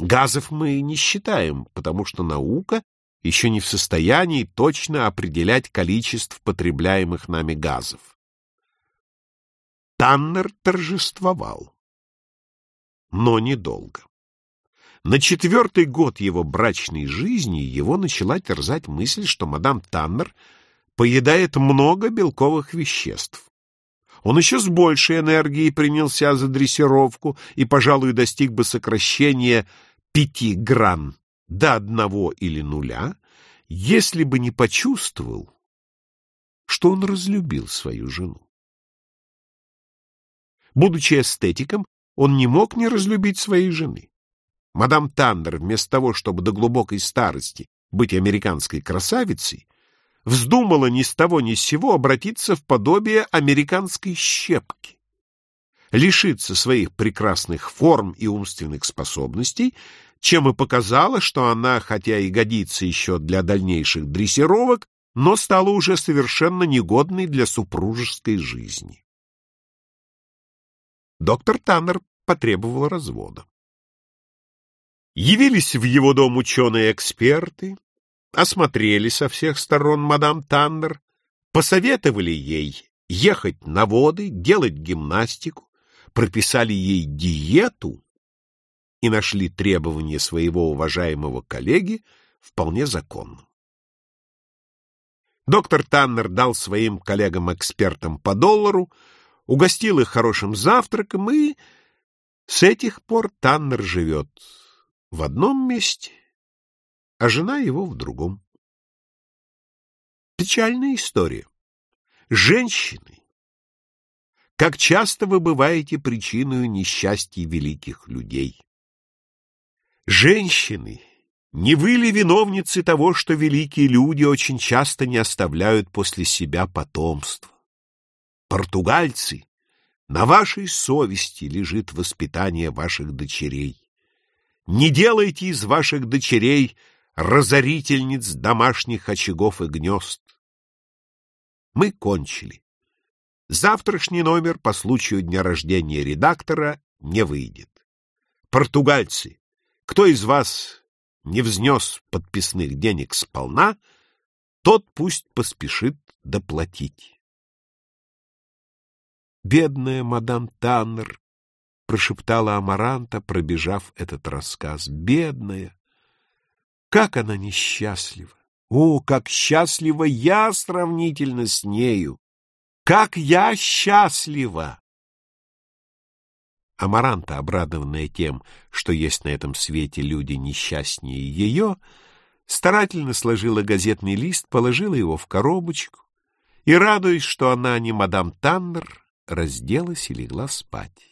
Газов мы не считаем, потому что наука еще не в состоянии точно определять количество потребляемых нами газов. Таннер торжествовал, но недолго. На четвертый год его брачной жизни его начала терзать мысль, что мадам Таннер поедает много белковых веществ. Он еще с большей энергией принялся за дрессировку и, пожалуй, достиг бы сокращения пяти гран до одного или нуля, если бы не почувствовал, что он разлюбил свою жену. Будучи эстетиком, он не мог не разлюбить своей жены. Мадам Таннер, вместо того, чтобы до глубокой старости быть американской красавицей, вздумала ни с того ни с сего обратиться в подобие американской щепки. Лишиться своих прекрасных форм и умственных способностей, чем и показала, что она, хотя и годится еще для дальнейших дрессировок, но стала уже совершенно негодной для супружеской жизни. Доктор Таннер потребовал развода. Явились в его дом ученые-эксперты, осмотрели со всех сторон мадам Таннер, посоветовали ей ехать на воды, делать гимнастику, прописали ей диету и нашли требования своего уважаемого коллеги вполне законным. Доктор Таннер дал своим коллегам-экспертам по доллару, угостил их хорошим завтраком, и с этих пор Таннер живет в одном месте, а жена его в другом. Печальная история. Женщины. Как часто вы бываете причиной несчастья великих людей? Женщины, не вы ли виновницы того, что великие люди очень часто не оставляют после себя потомство? Португальцы, на вашей совести лежит воспитание ваших дочерей. Не делайте из ваших дочерей разорительниц домашних очагов и гнезд. Мы кончили. Завтрашний номер по случаю дня рождения редактора не выйдет. Португальцы, кто из вас не взнес подписных денег сполна, тот пусть поспешит доплатить. Бедная мадам Таннер прошептала Амаранта, пробежав этот рассказ. Бедная! Как она несчастлива! О, как счастлива я сравнительно с нею! Как я счастлива! Амаранта, обрадованная тем, что есть на этом свете люди несчастнее ее, старательно сложила газетный лист, положила его в коробочку и, радуясь, что она не мадам Таннер, разделась и легла спать.